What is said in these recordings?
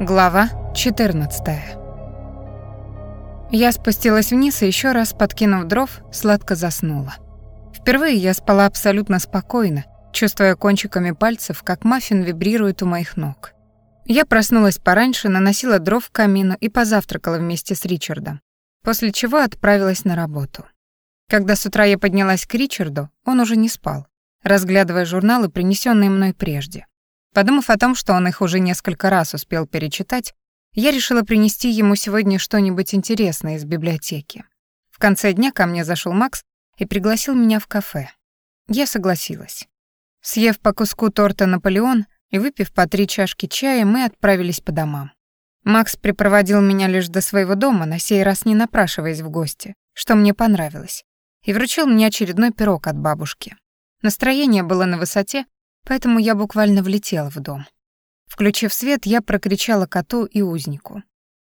Глава 14. Я спустилась вниз и еще раз, подкинув дров, сладко заснула. Впервые я спала абсолютно спокойно, чувствуя кончиками пальцев, как маффин вибрирует у моих ног. Я проснулась пораньше, наносила дров в камину и позавтракала вместе с Ричардом, после чего отправилась на работу. Когда с утра я поднялась к Ричарду, он уже не спал, разглядывая журналы, принесенные мной прежде. Подумав о том, что он их уже несколько раз успел перечитать, я решила принести ему сегодня что-нибудь интересное из библиотеки. В конце дня ко мне зашел Макс и пригласил меня в кафе. Я согласилась. Съев по куску торта «Наполеон» и выпив по три чашки чая, мы отправились по домам. Макс припроводил меня лишь до своего дома, на сей раз не напрашиваясь в гости, что мне понравилось, и вручил мне очередной пирог от бабушки. Настроение было на высоте, поэтому я буквально влетела в дом. Включив свет, я прокричала коту и узнику.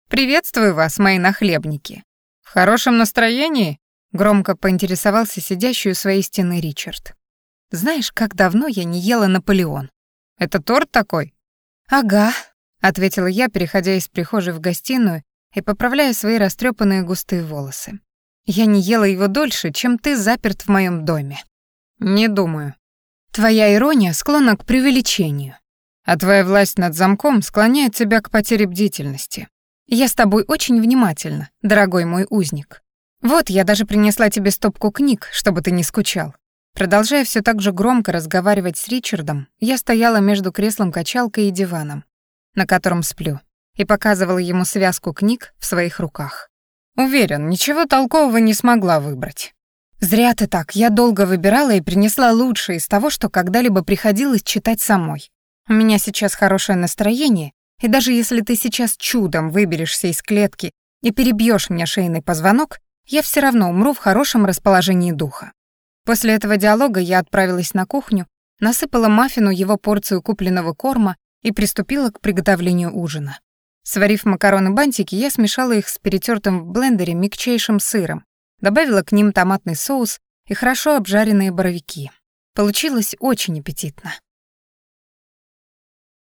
«Приветствую вас, мои нахлебники!» «В хорошем настроении?» — громко поинтересовался сидящий у своей стены Ричард. «Знаешь, как давно я не ела Наполеон?» «Это торт такой?» «Ага», — ответила я, переходя из прихожей в гостиную и поправляя свои растрепанные густые волосы. «Я не ела его дольше, чем ты заперт в моем доме». «Не думаю», Твоя ирония склонна к преувеличению, а твоя власть над замком склоняет тебя к потере бдительности. Я с тобой очень внимательна, дорогой мой узник. Вот я даже принесла тебе стопку книг, чтобы ты не скучал. Продолжая все так же громко разговаривать с Ричардом, я стояла между креслом-качалкой и диваном, на котором сплю, и показывала ему связку книг в своих руках. Уверен, ничего толкового не смогла выбрать. «Зря ты так. Я долго выбирала и принесла лучшее из того, что когда-либо приходилось читать самой. У меня сейчас хорошее настроение, и даже если ты сейчас чудом выберешься из клетки и перебьешь мне шейный позвонок, я все равно умру в хорошем расположении духа». После этого диалога я отправилась на кухню, насыпала маффину его порцию купленного корма и приступила к приготовлению ужина. Сварив макароны-бантики, я смешала их с перетертым в блендере мягчайшим сыром, Добавила к ним томатный соус и хорошо обжаренные боровики. Получилось очень аппетитно.